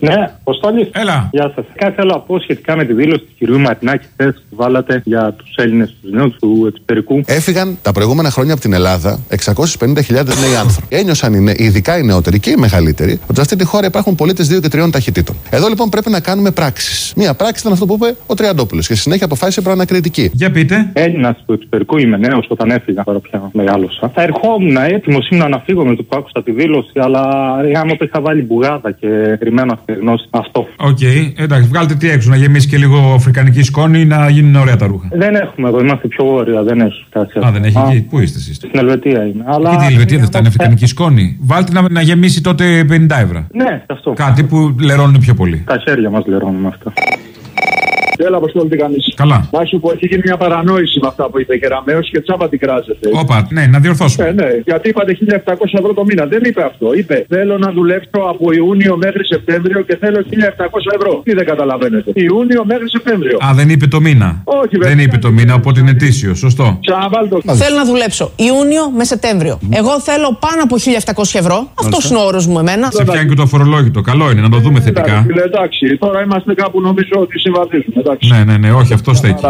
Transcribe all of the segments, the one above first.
Ναι, Αποστόλη. Έλα. Γεια σας. Κάτι θέλω να πω σχετικά με τη δήλωση του κυρίου Μαρτινάκη χθες που βάλατε για τους Έλληνες, τους νέους του εξωτερικού. Έφυγαν τα προηγούμενα χρόνια από την Ελλάδα 650.000 νέοι άνθρωποι. Ένιωσαν οι νέοι, ειδικά οι νεότεροι και οι μεγαλύτεροι, ότι σε αυτή τη χώρα υπάρχουν πολίτες δύο και τριών ταχυτήτων. Εδώ λοιπόν πρέπει να κάνουμε πράξεις. Μία πράξη ήταν αυτό που είπε ο Τριαντόπουλος και στη συνέχεια αποφάσισε προανακριτική. Για πείτε. Έλληνας του εξωτερικού, είμαι νέος όταν έφυγα, τώρα πια μεγάλωσα. Θα ερχόμουν έτοιμος ήμουν να φύγω με το που άκουσα τη δήλωση, αλλά γαμώτο είχα βάλει μπουγάδα και περιμένω αυτή τη γνώση. Αυτό. Οκ, εντάξει, βγάλτε τι έξω, να γεμίσει και λίγο αφρικανική σκόνη να γίνουν ωραία τα ρούχα. Δεν έχουμε εδώ, είμαστε πιο βόρεια, δεν έχει κάτι. Α, δεν έχει εκεί. Πού είστε εσείς; Στην Ελβετία είναι. Αλλά... Και τι Ελβετία δεν φτάνει αφρικανική σκόνη; Βάλτε να, να γεμίσει τότε 50 ευρώ. Ναι, αυτό. Κάτι που λερώνουν πιο πολύ. Τα χέρια μας λερώνουμε αυτά. Έλα, Αποστόλη, τι κάνεις. Καλά. Να σου πω, έχει γίνει μια παρανόηση με αυτά που είπε η Κεραμέως και τσάμπα την κράζετε. Όπα, ναι, να διορθώσουμε. Ε, ναι, γιατί είπατε 1700 ευρώ το μήνα. Δεν είπε αυτό. Είπε θέλω να δουλέψω από Ιούνιο μέχρι Σεπτέμβριο και θέλω 1700 ευρώ. Τι δεν καταλαβαίνετε. Ιούνιο μέχρι Σεπτέμβριο. Α, δεν είπε το μήνα. Όχι, δεν βέβαια. είπε το μήνα, οπότε είναι ετήσιο. Σωστό. Ξαναβάλ το. Θέλω να δουλέψω Ιούνιο με Σεπτέμβριο. Εγώ θέλω πάνω από 1700 ευρώ. Αυτός είναι ο όρος μου εμένα. Σε πιάνει και το αφορολόγητο. Καλό είναι να το δούμε θετικά. Εντάξει, φίλε, εντάξει, τώρα είμαστε κάπου νομίζω ότι συμβαδίζουμε. Εντάξει. Ναι, ναι, ναι, όχι, αυτό στέκει.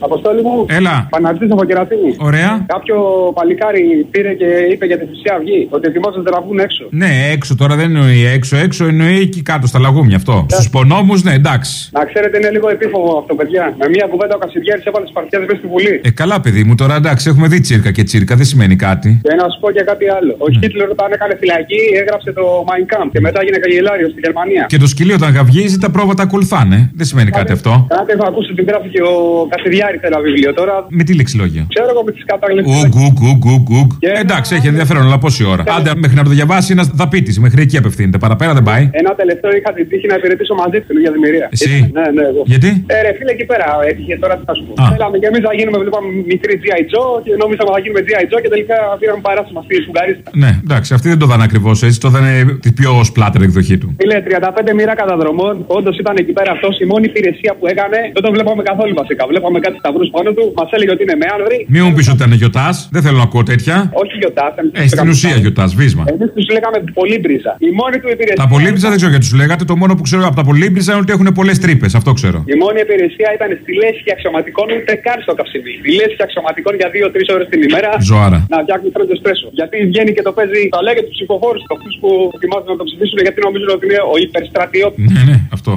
Αποστόλη μου. Έλα. Παναρτή από Κερατίνη. Ωραία. Κάποιο παλικάρι πήρε και είπε για τη Χρυσή Αυγή ότι ετοιμάζονται να βγουν έξω. Ναι, έξω τώρα δεν εννοεί έξω, έξω εννοεί εκεί κάτω στα λαγούμια αυτό. Στους πονόμους, ναι, εντάξει. Να ξέρετε, είναι λίγο επίφοβο αυτό, παιδιά. Με μία κουβέντα ο Κασιδιάρης έβαλε τι παρτιές μέσα στη Βουλή. Ε, καλά, παιδί μου, τώρα εντάξει, έχουμε δει τσίρκα και τσίρκα, δεν σημαίνει κάτι. Και να σου πω και κάτι άλλο. Ο Χίτλερ όταν έκανε φυλακή έγραψε το Mein Kampf και μετά έγινε καγκελάριο στη Γερμανία. Και το σκυλί όταν γαυγίζει τα πρόβατα ακολουθάνε. Δεν σημαίνει κάτι αυτό. Κάτι έχω ακούσει ότι γράφει και ο Κασιδιάρης ένα βιβλίο τώρα. Με τι λεξιλόγια. Ξέρω εγώ με τις καταγγελίες. Ουγκ, ουγκ, ουγκ, ουγκ, ουγκ. Εντάξει, έχει ενδιαφέρον, αλλά πόση ώρα. Άντε, μέχρι να το διαβάσει, να θα πει μέχρι εκεί απευθύνεται. Παραπέρα δεν πάει. Ένα τελευταίο είχα την τύχη να υπηρετήσω μαζί του για δημιουργία. Εσύ; Ναι, ναι, εγώ. Γιατί; Ε, ρε, φίλε, εκεί πέρα έτυχε τώρα τι θα σου πω. Α. Θέλαμε και εμείς να γίνουμε βλέπαμε μικρή G.I. Joe και νόμιζαμε να γίνουμε G.I. Joe και τελικά πήραμε παράσημα στη Σουγκαρίστα. Ναι, εντάξει, αυτή δεν το δάνε ακριβώς έτσι. Το δάνε τη πιο σπλάτερ εκδοχή του. Φίλε, 35 μοίρα καταδρομών. Όντως ήταν εκεί πέρα αυτός η μόνη υπηρεσία που έκανε. Δεν τον βλέπαμε καθόλου βασικά. Βλέπαμε κάτι σταυρούς πάνω του. Μας έλεγε ότι είναι με άνδρη. Μην μου πεις ότι ήταν γιοτά. Δεν θέλω να ακούω τέτοια. Όχι γιοτά. Ε, στην ουσία γιοτά, βίσμα. Εμείς τους λέγαμε πολύμπριζα. Η μόνη του υπηρεσία. Τα πολύμπριζα δεν ξέρω γιατί τους λέγατε. Το μόνο που ξέρω από τα πολύμπριζα είναι ότι έχουν πολλές τρύπες. Αυτό ξέρω. Η μόνη υπηρεσία ήταν στη λέσχη αξιωματικών ούτε καν στο καυσιμί. Στη λέσχη αξιωματικών για 2-3 ώρες την ημέρα. Ζωάρα. Να φτιάχνει πρώτο στρέσο. Γιατί βγαίνει και το παίζει, θα λέγεται τους ψηφοφόρους, αυτού που ετοιμάζουν να το ψηφίσουν γιατί νομίζουν ότι είναι ο υπερστρατιώτης. Ναι, ναι, αυτό.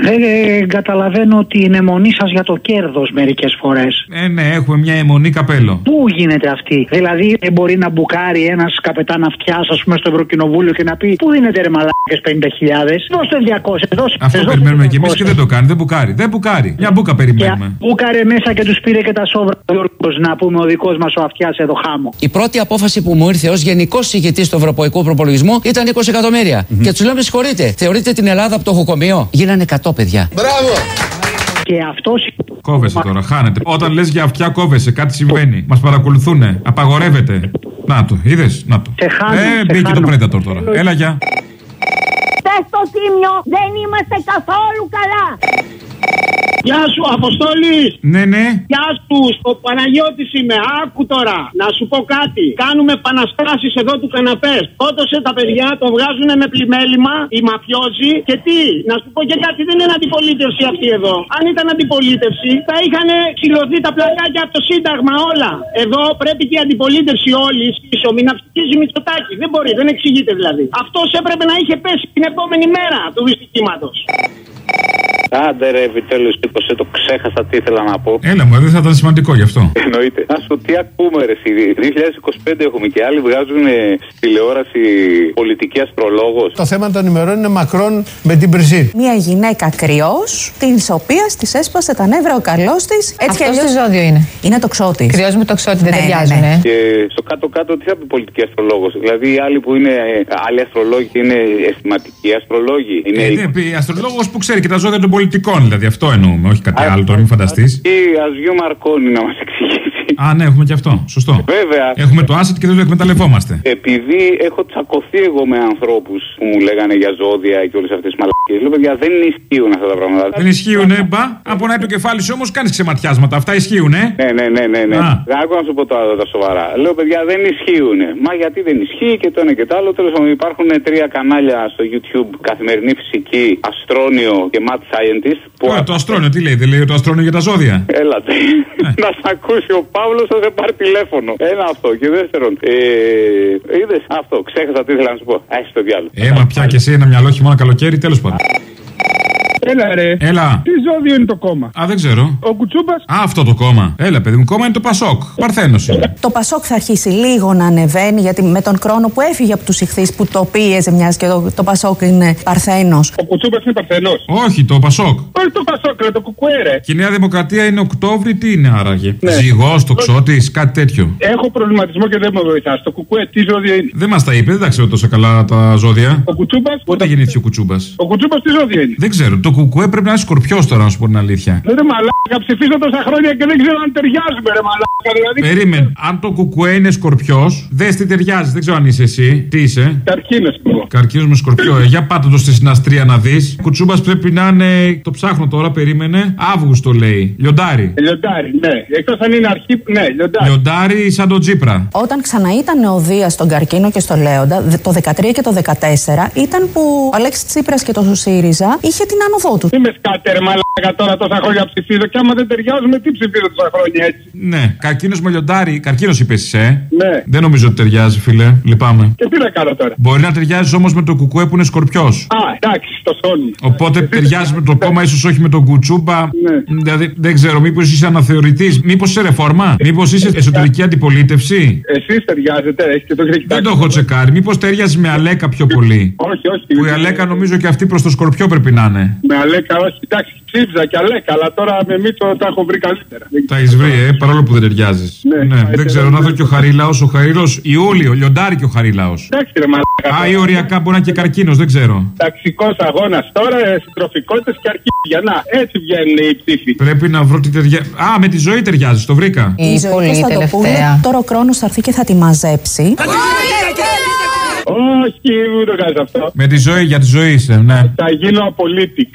Δεν ε, καταλαβαίνω την αιμονή σας για το κέρδος μερικές φορές. Ε, ναι, έχουμε μια αιμονή καπέλο. Πού γίνεται αυτή, Δηλαδή δεν μπορεί να μπουκάρει ένας καπετάν αυτιά, ας πούμε, στο Ευρωκοινοβούλιο και να πει Πού δίνετε ρε μαλάκες 50.000, δώστε 200, δώστε. Αυτό δώστε περιμένουμε κι εμείς 200. και δεν το κάνει. Δεν μπουκάρει. Δεν μπουκάρει. Μια μπουκα Και περιμένουμε. μπούκαρε μέσα και τους πήρε και τα σόβρα ο Γιώργος, να πούμε ο δικός μας ο αυτιάς εδώ χάμο. Η πρώτη απόφαση που μου ήρθε ως γενικός ηγετής του Ευρωπαϊκού Προπολογισμού ήταν 20 εκατομμύρια. Και τους λέμε συγχωρείτε, θεωρείτε την Ελλάδα από το χοκομείο; Γίνανε 100 παιδιά. Και αυτό Κόβεσαι τώρα, χάνεται. Όταν λες για αυτιά, κόβεσαι. Κάτι συμβαίνει. Μας παρακολουθούν. Απαγορεύεται. Να το, είδες; Να το. Σε χάνω, ε, σε μπήκε το χάνω. Predator τώρα. Έλα, γεια. Πες στο τίμιο, δεν είμαστε καθόλου καλά. Γεια σου, Αποστόλη! Ναι, ναι. Γεια σου, ο Παναγιώτη είμαι. Άκου τώρα, να σου πω κάτι. Κάνουμε επαναστάσεις εδώ του καναπές. Ότοσε τα παιδιά, το βγάζουν με πλημέλημα, οι μαφιόζοι. Και τι, να σου πω και κάτι, δεν είναι αντιπολίτευση αυτή εδώ. Αν ήταν αντιπολίτευση, θα είχαν ξυλωθεί τα πλακάκια από το Σύνταγμα όλα. Εδώ πρέπει και η αντιπολίτευση όλη πίσω, μην αυξήσει Μητσοτάκη. Δεν μπορεί, δεν εξηγείται δηλαδή. Αυτός έπρεπε να είχε πέσει την επόμενη μέρα του δυστυχήματο. Άντε ρε, επιτέλους σήκωσε, το ξέχασα τι ήθελα να πω. Έλα μου, δεν θα ήταν σημαντικό γι' αυτό. Εννοείται. Να σου πω τι ακούμε, ρε. εσύ. 2025 έχουμε και άλλοι βγάζουν ε, στη τηλεόραση πολιτική αστρολόγος. Το θέμα των ημερών είναι μακρόν με την Μπριζίν. Μια γυναίκα κρυός, τη οποία τη έσπασε τα νεύρα ο καλός της. Έτσι Αυτός κι τι ζώδιο είναι. Είναι το ξώτης. Κρυός με το ξώτη δεν Ναι, ταιριάζουν, ναι, ναι. ε. Και στο κάτω-κάτω τι θα πει πολιτική αστρολόγος. Δηλαδή οι άλλοι που είναι ε, άλλοι αστρολόγοι είναι αισθηματικοί αστρολόγοι. Είναι Ε, ναι, πει, αστρολόγος που ξέρει και τα ζώδια των πολιτικών, δηλαδή αυτό εννοούμε, όχι κάτι άλλο, τώρα μην φανταστεί. Ή Αζιού Μαρκόνη να μα εξηγήσει. Α, ναι, έχουμε και αυτό. Σωστό. Βέβαια. Έχουμε το asset και δεν το εκμεταλλευόμαστε. Επειδή έχω τσακωθεί εγώ με ανθρώπους που μου λέγανε για ζώδια και όλες αυτές τις μαλακίες, λέω παιδιά δεν ισχύουν αυτά τα πράγματα. Δεν ισχύουν, ε, μπα. Αν πονάει το κεφάλι σου όμως κάνεις ξεματιάσματα. Αυτά ισχύουν, ε. Ναι, ναι, ναι, ναι. ναι. Α. Άκου να σου πω τώρα τα σοβαρά. Λέω παιδιά δεν ισχύουν. Μα γιατί δεν ισχύει και το ένα και το άλλο. Τέλος πάντων υπάρχουν τρία κανάλια στο YouTube καθημερινή φυσική, αστρόνιο και mad scientist. Που Τώρα, το αστρόνιο, τι λέει, δεν λέει το αστρόνιο για τα ζώδια; Έλατε. να σ' ακούσει ο Παύλος θα σε πάρει τηλέφωνο. Ένα αυτό. Και δεύτερον, ε, είδες αυτό. Ξέχασα τι ήθελα να σου πω. Α το διάλογο. Έμα πια και εσύ ένα μυαλό χειμώνα καλοκαίρι, τέλος πάντων. Έλα ρε. Έλα. Τι ζώδιο είναι το κόμμα; Α, δεν ξέρω. Ο Κουτσούμπας; Α, αυτό το κόμμα. Έλα, παιδί μου, κόμμα είναι το Πασόκ. Παρθένος είναι. Το Πασόκ θα αρχίσει λίγο να ανεβαίνει, γιατί με τον χρόνο που έφυγε από τους ηχθείς που το πίεζε, μιας και το, το Πασόκ είναι Παρθένος. Ο Κουτσούμπας είναι παρθενό. Όχι, το Πασόκ. Όχι το Πασόκ, ρε, το κουκουέρε. Και η Νέα Δημοκρατία είναι Οκτώβρη, τι είναι άραγε; Ναι. Ζυγός, τοξότη, κάτι τέτοιο. Έχω προβληματισμό και δεν με βοηθάς. Το κουκουέ, τι ζώδιο είναι; Δεν μας τα είπε, δεν τα ξέρω τόσο καλά τα ζώδια. Ο Κουτσούμπας; Πότε γεννήθηκε ο Κουτσούμπας; Ο Κουτσούμπας τι ζώδιο είναι; Δεν ξέρω. Το κουκουέ πρέπει να είναι σκορπιός τώρα, να σου πω την αλήθεια. Δεν είναι μαλάκα, ψηφίζω τόσα χρόνια και δεν ξέρω αν ταιριάζουμε, ρε μαλάκα. Δηλαδή. Περίμενε. Αν το κουκουέ είναι σκορπιός, δες τι ταιριάζει. Δεν ξέρω αν είσαι εσύ. Τι είσαι. Καρκίνο εγώ. Καρκίνος με σκορπιό. Ε, για πάτε το στη συναστρία να δεις. Κουτσούμπας πρέπει να είναι. Το ψάχνω τώρα, περίμενε. Αύγουστο λέει. Λιοντάρι. Λιοντάρι, ναι. Εκτός αν είναι αρχή. Ναι, λιοντάρι. Λιοντάρι σαν τον Τζίπρα. Όταν ξαναείταν ο Δίας στον Καρκίνο και στο Λέοντα, δε- το 13 και το 14, ήταν που ο Αλέξης Τσίπρας και το ΣΥΡΙΖΑ είχε την άνοδό τους. Τι με σκάτε, ρε μαλάκα τώρα τόσα χρόνια ψηφίζω και άμα δεν ταιριάζουμε, τι ψηφίζω τόσα χρόνια έτσι. Ναι. Καρκίνος με λιοντάρι. Καρκίνος είπες εσύ, ε. Ναι. Δεν νομίζω ότι ταιριάζει, φίλε. Λυπάμαι. Και τι να κάνω τώρα; Μπορεί να ταιριάζει όμως με το κουκουέ που είναι σκορπιός. Α, εντάξει, το σώνει. Οπότε ταιριάζει με το κόμμα, ίσως όχι με τον κουτσούμπα. Ναι. Δηλαδή δεν ξέρω, μήπως είσαι αναθεωρητής, μήπως είσαι ρεφόρμα, μήπως είσαι εσωτερική αντιπολίτευση; Εσείς ταιριάζετε, έχετε το έχει Δεν το έχω τσεκάρει. Μήπως ταιριάζει με Αλέκα πιο πολύ; Όχι, όχι. Που η Αλέκα νομίζω και αυτή προς το σκορπιό πρέπει να είναι. Με Αλέκα, όχι. Εντάξει, ψήφιζα και Αλέκα, αλλά τώρα με Μίτσο τα έχω βρει καλύτερα. Τα έχεις βρει, ε, παρόλο που δεν ταιριάζει. Ναι, Ναι, θα δεν ξέρω, να δω και ο Χαρίλαο. Ο Χαρίλαο Ιούλιο, λιοντάρι και ο Χαρίλαο. Εντάξει, ρε μαλάκα. Α, ή οριακά μπορεί να είναι και καρκίνος, δεν ξέρω. Ταξικός αγώνας τώρα, ε, συντροφικότητε και αρχίδια. Να, έτσι βγαίνουν οι ψήφοι. Πρέπει να βρω τι ταιριάζει. Α, με τη ζωή ταιριάζει, το βρήκα. Η ζωή Κωνσταντοπούλου, τώρα ο χρόνο θα έρθει και θα τη μαζέψει. Όχι, μην το κάνεις αυτό. Με τη ζωή, για τη ζωή είσαι, ναι. Θα γίνω απολύτικ.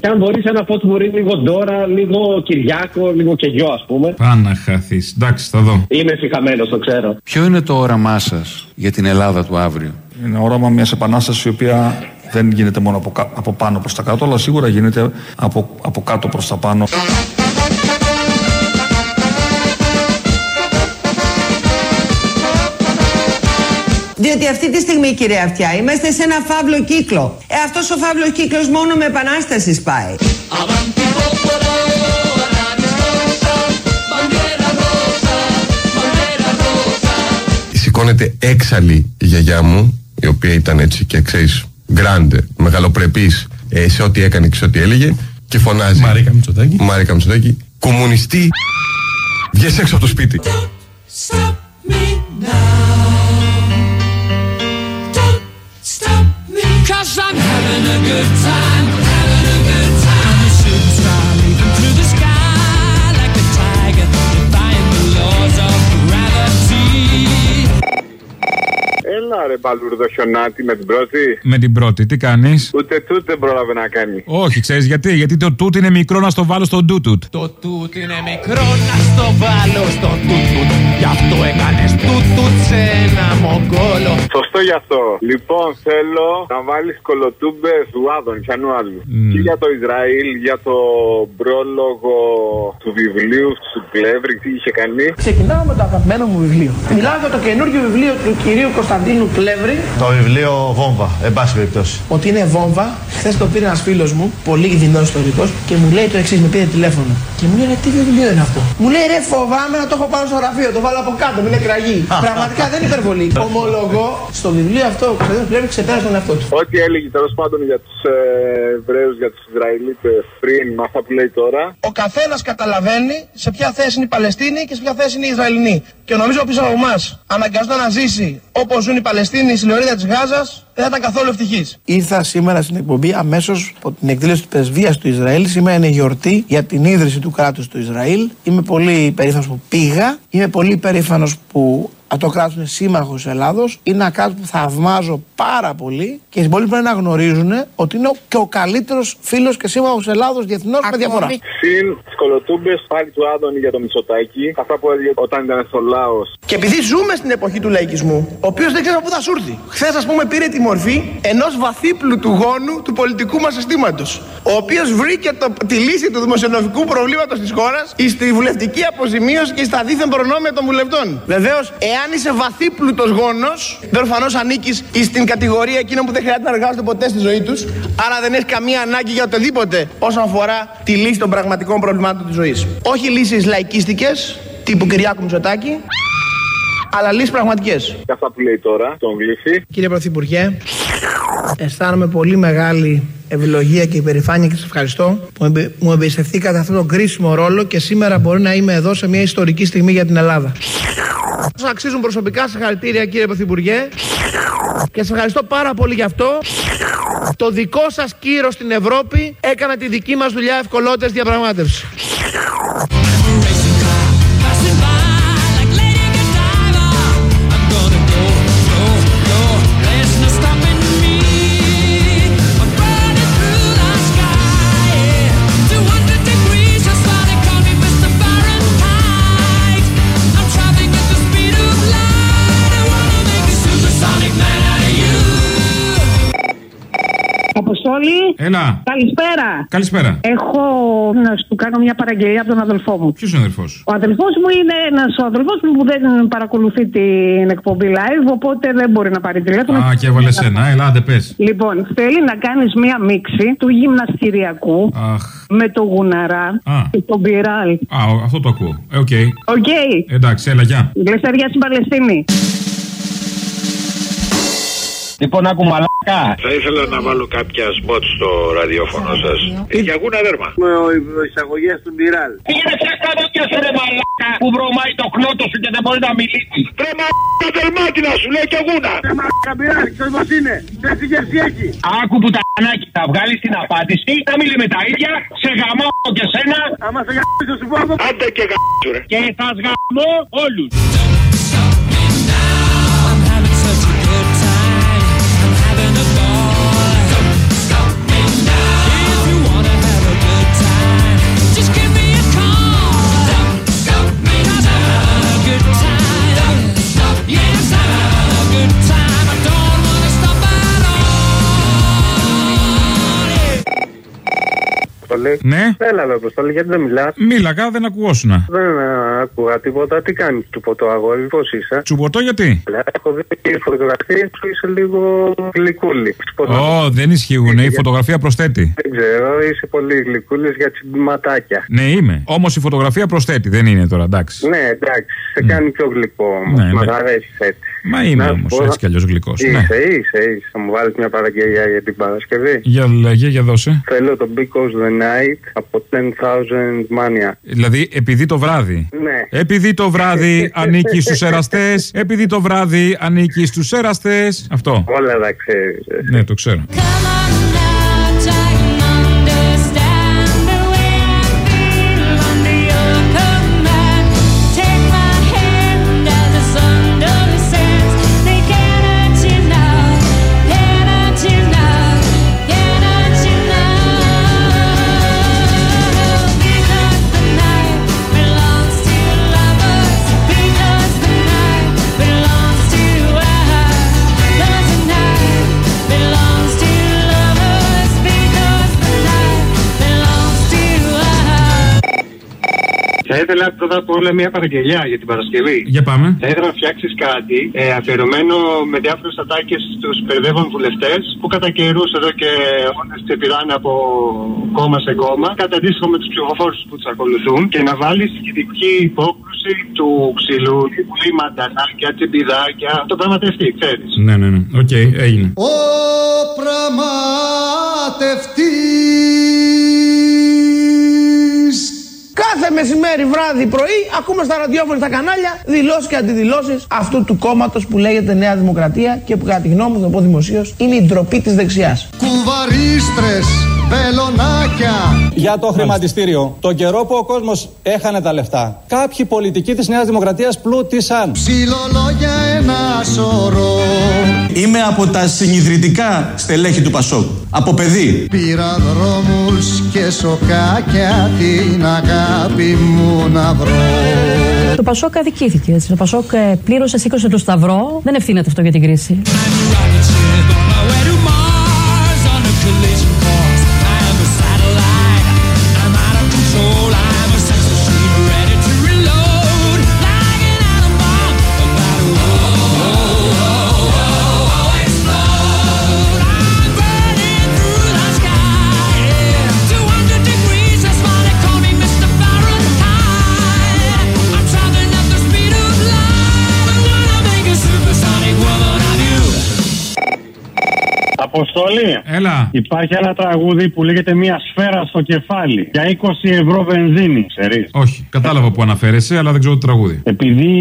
Και αν μπορείς ένα φως μπορεί λίγο Ντόρα, λίγο Κυριάκο, λίγο και γιο, ας πούμε. Πάνε να χαθεί. Εντάξει, θα δω. Είμαι συγχαμένο, το ξέρω. Ποιο είναι το όραμά σας για την Ελλάδα του αύριο; Είναι όραμα μιας επανάστασης η οποία δεν γίνεται μόνο από, κα- από πάνω προς τα κάτω, αλλά σίγουρα γίνεται από, από κάτω προς τα πάνω. Διότι αυτή τη στιγμή, κυρία Αυτιά, είμαστε σε ένα φαύλο κύκλο. Ε, αυτός ο φαύλος κύκλος μόνο με επανάστασης πάει. Σηκώνεται έξαλλη η γιαγιά μου, η οποία ήταν έτσι και ξέρεις, γκράντε, μεγαλοπρεπής σε ό,τι έκανε και σε ό,τι έλεγε, και φωνάζει. Μαρίκα Μητσοτάκη. Μαρίκα Μητσοτάκη. Κομμουνιστή, βγες έξω από το σπίτι. stop me Έλα ρε μπαλούρδο χιονάτι με την πρώτη; Με την πρώτη, τι κάνεις; Ούτε τούτ δεν πρόλαβε να κάνει. Όχι, ξέρεις γιατί; Γιατί το τούτ είναι μικρό να στο βάλω στο ντούτουτ. Το τούτ είναι μικρό να στο βάλω στο τούτουτ Γι' αυτό έκανες τούτουτ σε ένα μογκόλο Σωστό γι' αυτό. Λοιπόν, θέλω να βάλεις κολοτούμπες του Άδων, πιανού άλλου. Και για το Ισραήλ, για το πρόλογο του βιβλίου του Πλεύρη, τι είχε κάνει; Ξεκινάω με το αγαπημένο μου βιβλίο. Μιλάω για το καινούργιο βιβλίο του κυρίου Κωνσταντίνου Κλέβρη. Πλεύρη. Το βιβλίο Βόμβα, εν πάση περιπτώσει. Ότι είναι βόμβα. Χθες το πήρε ένας φίλος μου, πολύ δεινό ιστορικός, και μου λέει το εξής: Με πήρε τηλέφωνο. Και μου λέει: «Ρε, Τι βιβλίο είναι αυτό; Μου λέει: Ρε, φοβάμαι να το έχω πάνω στο γραφείο. Το βάλω από κάτω, μην είναι κραγί. Πραγματικά δεν είναι υπερβολή. Ομολογώ, στο βιβλίο αυτό ο Κωνσταντίνο πρέπει ξεπέρασε τον εαυτό του. Ό,τι έλεγε τέλος πάντων για τους ε, Εβραίους, για τους Ισραηλίτε πριν, με αυτά που λέει τώρα. Ο καθένας καταλαβαίνει σε ποια θέση είναι η Παλαιστίνη και σε ποια θέση είναι η Ισραηλινή. Και νομίζω πίσω από εμάς αναγκαζόταν να ζήσει όπως ζουν οι Παλαιστίνοι στη λωρίδα της Γάζας, δεν θα ήταν καθόλου ευτυχής. Ήρθα σήμερα στην εκπομπή αμέσως από την εκδήλωση της πρεσβείας του Ισραήλ. Σήμερα είναι γιορτή για την ίδρυση του κράτους του Ισραήλ. Είμαι πολύ περήφανος που πήγα. Είμαι πολύ περήφανος που αυτό το κράτος είναι σύμμαχος τη Ελλάδος. Είναι ένα κράτος που θαυμάζω πάρα πολύ και οι συμπολίτε πρέπει να γνωρίζουν ότι είναι και ο καλύτερος φίλος και σύμμαχος της Ελλάδος διεθνώς με διαφορά. Συν τις κολοτούμπες πάλι του Άδωνη για το Μητσοτάκι. Αυτά που έλεγε όταν ήταν στο Λάος. Και επειδή ζούμε στην εποχή του λαϊκισμού, ο οποίος δεν ξέρει από πού θα σου έρθει. Χθες, ας πούμε, πήρε τη μορφή ενός βαθύπλου του γόνου του πολιτικού μας συστήματος. Ο οποίος βρήκε το, τη λύση του δημοσιονομικού προβλήματος της χώρας στη βουλευτική αποζημίωση και στα δίθεν προνόμια των βουλευτών. Βεβαίως, εάν είσαι βαθύπλουτος γόνος, προφανώ ανήκεις στην κατηγορία εκείνων που δεν χρειάζεται να εργάζονται ποτέ στη ζωή τους. Άρα δεν έχει καμία ανάγκη για οτιδήποτε όσον αφορά τη λύση των πραγματικών προβλημάτων της ζωής. Όχι λύσεις λαϊκίστικες, τύπου Κυριάκου Μητσοτάκη, αλλά λύσεις πραγματικές. Και αυτά που λέει τώρα, τον γλύφει. Κύριε Πρωθυπουργέ, αισθάνομαι πολύ μεγάλη ευλογία και υπερηφάνεια και σας ευχαριστώ που εμπε- μου εμπιστευτήκατε αυτόν τον κρίσιμο ρόλο και σήμερα μπορεί να είμαι εδώ σε μια ιστορική στιγμή για την Ελλάδα. Σας αξίζουν προσωπικά συγχαρητήρια κύριε Πρωθυπουργέ και σας ευχαριστώ πάρα πολύ γι' αυτό. Το δικό σας κύρος στην Ευρώπη έκανε τη δική μας δουλειά ευκολότερης διαπραγμάτευσης. Αποστόλη. Έλα. Καλησπέρα. Καλησπέρα. Έχω να σου κάνω μια παραγγελία από τον αδελφό μου. Ποιος είναι ο αδερφός. Ο αδελφός μου είναι ένας αδελφός μου που δεν παρακολουθεί την εκπομπή live, οπότε δεν μπορεί να πάρει τηλέφωνο. Α, και έβαλες ένα. Έλα, άντε πες. Λοιπόν, θέλει να κάνεις μία μίξη του γυμναστηριακού Αχ. με το γουναρά Α. και τον Μπιράλ. Α, ο- αυτό το ακούω. Ε, OK. OK. Εντάξει, έλα, γεια. Λευτεριά στην Παλαιστίνη. Λοιπόν, άκου μαλάκα. Θα ήθελα να βάλω κάποια σποτ στο ραδιόφωνο σας. Για γούνα δέρμα. Με εισαγωγές του Μπιράλ. Πήγαινε σε κάτω και σε ρε μαλάκα που βρωμάει το κνότο σου και δεν μπορεί να μιλήσει. Ρε μαλάκα δερμάτινα σου λέει και γούνα. Ρε μαλάκα Μπιράλ, ξέρεις πώς είναι. Ξέρεις τι γεύση έχει. Άκου που τα ανάκι θα βγάλεις την απάντηση. Θα μιλεί με τα ίδια. Σε γαμώ και σένα. Άμα σε γαμώ σου πω. Άντε και γαμώ ρε. Και θα σγαμώ όλους. Αποστολή. Ναι. Έλα, ρε Αποστολή, γιατί δεν μιλάς; Μίλαγα, δεν ακουγόσουνα. Δεν ε, άκουγα τίποτα. Τι κάνει του ποτό αγόρι, πώς είσαι; Τσουμποτό γιατί; Λα, Έχω δει φωτογραφίες σου, είσαι λίγο γλυκούλη. Πώς να- Ω, δεν ισχύουν. Η φωτογραφία προσθέτει. Δεν ξέρω, είσαι πολύ γλυκούλης για τσιμπηματάκια. Ναι, είμαι. Όμως η φωτογραφία προσθέτει, δεν είναι τώρα, εντάξει. Ναι, εντάξει, σε κάνει πιο γλυκό όμως. Ναι, Μας ναι. αρέσει έτσι. Μα είμαι Να σου όμως πω, έτσι κι αλλιώς γλυκός. Είσαι, Ναι. είσαι, είσαι. Θα μου βάλεις μια παραγγελία για την Παρασκευή. Για λέγε, για δώσε. Θέλω το Because the Night από 10,000 Mania. Δηλαδή, επειδή το βράδυ. Ναι. Επειδή το βράδυ ανήκει στους εραστές. Επειδή το βράδυ ανήκει στους εραστές. Αυτό. Όλα τα ξέρεις. Ναι, το ξέρω. Belongs to ήθελα πρώτα απ' όλα μια παραγγελιά για την Παρασκευή. Για πάμε. Θα ήθελα να φτιάξεις κάτι ε, αφιερωμένο με διάφορες ατάκες στους παιδεύων βουλευτές που κατά καιρούς εδώ και αιώνες πηδάνε από κόμμα σε κόμμα, κατά αντίστοιχο με τους ψηφοφόρους που τους ακολουθούν και να βάλεις ειδική υπόκρουση του ξυλού, πολύ μανταλάκια, τσιμπιδάκια, το πραγματευτή, ξέρεις. Ναι, ναι, ναι. Οκ, έγινε. Ο πραγματευτής Κάθε μεσημέρι, βράδυ, πρωί, ακούμε στα ραδιόφωνα στα κανάλια δηλώσεις και αντιδηλώσεις αυτού του κόμματος που λέγεται Νέα Δημοκρατία και που κατά τη γνώμη μου, θα πω δημοσίως, είναι η ντροπή της δεξιάς. Κουβαρίστρες, βελονάκια Για το χρηματιστήριο. Το καιρό που ο κόσμος έχανε τα λεφτά, κάποιοι πολιτικοί της Νέας Δημοκρατίας πλούτησαν. Ψιλολόγια ένα σωρό Είμαι από τα συνειδητικά στελέχη του Πασόκ. Από παιδί. Πήρα δρόμους και σοκάκια την αγάπη μου να βρω Το Πασόκ αδικήθηκε. Έτσι. Το Πασόκ ε, πλήρωσε, σήκωσε το σταυρό. Δεν ευθύνεται αυτό για την κρίση. Αποστολή. Έλα. Υπάρχει ένα τραγούδι που λέγεται Μια σφαίρα στο κεφάλι. Για 20 ευρώ βενζίνη, ξέρεις. Όχι, κατάλαβα που αναφέρεσαι, αλλά δεν ξέρω το τραγούδι. Επειδή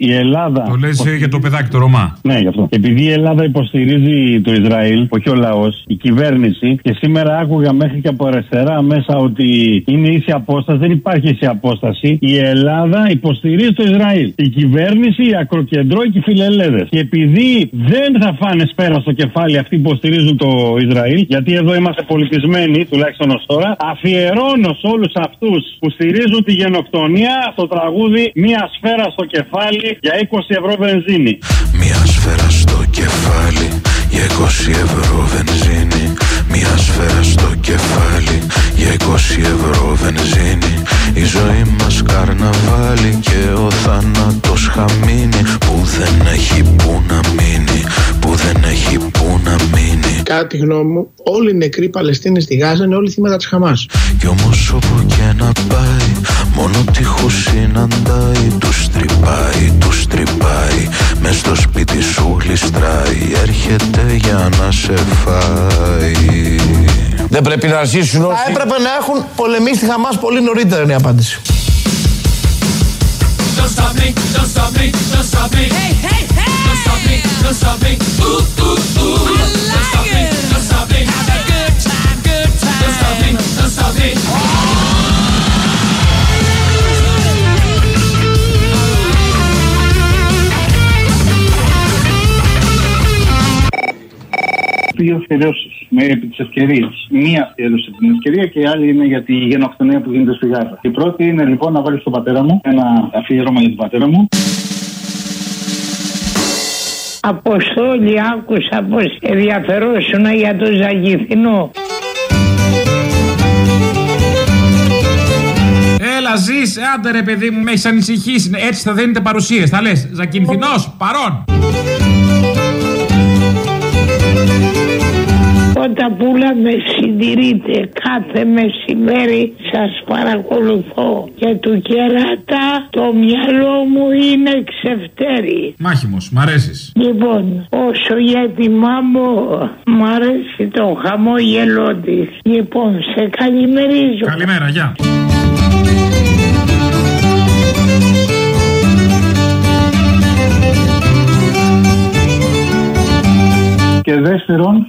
η Ελλάδα. Το λες για το παιδάκι το Ρωμά. Ναι, γι' αυτό. Επειδή η Ελλάδα υποστηρίζει το Ισραήλ, όχι ο λαός, η κυβέρνηση, και σήμερα άκουγα μέχρι και από αριστερά μέσα ότι είναι ίση απόσταση. Δεν υπάρχει ίση απόσταση. Η Ελλάδα υποστηρίζει το Ισραήλ. Η κυβέρνηση, οι ακροκεντρώοι και οι φιλελέδες. Και επειδή δεν θα φάνε σπέρα στο κεφάλι αυτοί που υποστηρίζουν το Ισραήλ, γιατί εδώ είμαστε πολιτισμένοι, τουλάχιστον ως τώρα, αφιερώνω σε όλους αυτούς που στηρίζουν τη γενοκτονία το τραγούδι Μία σφαίρα στο κεφάλι για 20 ευρώ βενζίνη. Μια σφαίρα στο κεφάλι για 20 ευρώ βενζίνη. Μια σφαίρα στο κεφάλι για 20 ευρώ βενζίνη. Η ζωή μας καρναβάλι και ο θάνατος χαμίνει που δεν έχει που να μείνει. Που δεν έχει που να μείνει. Κατά τη γνώμη μου, όλοι οι νεκροί Παλαιστίνοι στη Γάζα είναι όλοι θύματα της Χαμάς. Κι όμως όπου και να πάει Μόνο τείχους συναντάει Τους τρυπάει, τους τρυπάει Μες στο σπίτι σου γλιστράει Έρχεται για να σε φάει Δεν πρέπει να ζήσουν όσοι... Θα έπρεπε να έχουν πολεμήσει τη Χαμάς πολύ νωρίτερα είναι η απάντηση. Don't stop me, don't stop me, Δύο αφιερώσεις με επί της ευκαιρίας. Μία αφιέρωση από την ευκαιρία και η άλλη είναι για τη γενοκτονία που γίνεται στη Γάζα. Η πρώτη είναι λοιπόν να βάλεις στον πατέρα μου ένα αφιέρωμα για τον πατέρα μου. Αποστόλη άκουσα πως ενδιαφερόσουνα για το Ζαγηθινό. Έλα, ζεις, άντε ρε παιδί μου, με έχεις ανησυχήσει. Έτσι θα δίνετε παρουσίες. Θα λες, Ζακυνθινό, παρόν. Όταν πουλα με συντηρείτε κάθε μεσημέρι σας παρακολουθώ και του κερατά το μυαλό μου είναι ξεφτέρι. Μάχημος, μ' αρέσεις. Λοιπόν, όσο για τη μάμο, μ' αρέσει το χαμόγελό της. Λοιπόν, σε καλημερίζω. Καλημέρα, γεια.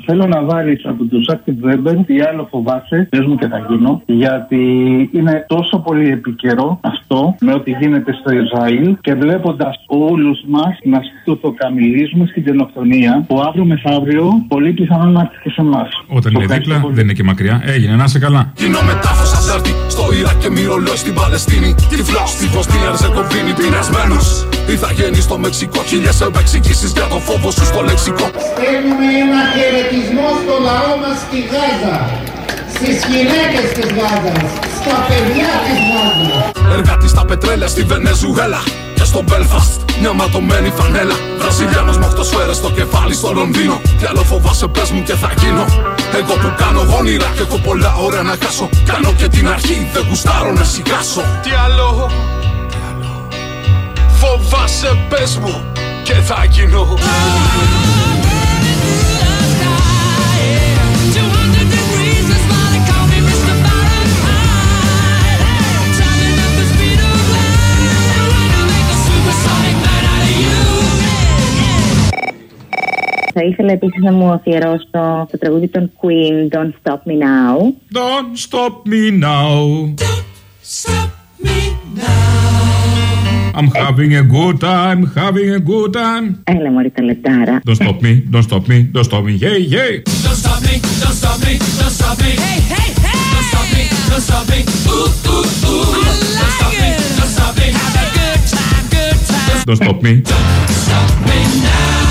Θέλω να βάλεις από του Active Weber τι άλλο φοβάσαι, πες μου και θα γίνω, γιατί είναι τόσο πολύ επικαιρό αυτό με ό,τι γίνεται στο Ισραήλ και βλέποντας όλους μας να στουτοκαμιλίζουμε στην γενοκτονία που αύριο μεθαύριο πολύ πιθανόν να έρθει και σε εμάς. Όταν είναι δίπλα, δεν είναι και μακριά. Έγινε, να είσαι καλά. Γίνω μετάφωσα σάρτη στο Ιράκ και μυρολόι στην Παλαιστίνη. Τυφλός στη Βοσνία, Ερζεγοβίνη, πεινασμένο. Ή θα γίνει στο Μεξικό, χίλιες επεξηγήσεις για το φόβο σου στο λεξικό. Στέλνουμε ένα χαιρετισμό στο λαό μας στη Γάζα. στις γυναίκες της Γάζας, στα παιδιά της Γάζας. Εργάτη στα πετρέλαια στη Βενεζουέλα και στο Belfast μια ματωμένη φανέλα. Βραζιλιάνος με 8 σφαίρες στο κεφάλι στο Λονδίνο. Τι άλλο φοβάσαι, πες μου και θα γίνω. Εγώ που κάνω όνειρα και έχω πολλά ώρα να χάσω. Κάνω και την αρχή, δεν γουστάρω να σιγάσω. Τι άλλο, φοβάσαι, πες μου και θα γίνω. Θα ήθελα επίσης να μου αφιερώσω το τραγούδι των Queen, Don't Stop Me Now. Don't stop me now. I'm having a good time, having a good time. Έλα μωρή τα λεπτάρα. Don't stop me, don't stop me, don't stop me, yeah, yeah. Don't stop me, don't stop me, don't stop me. Hey, hey, hey. Don't stop me, don't stop me. Ooh, ooh, ooh. don't stop me, don't stop me. Have a good time, good time. Don't stop me. Stop me now.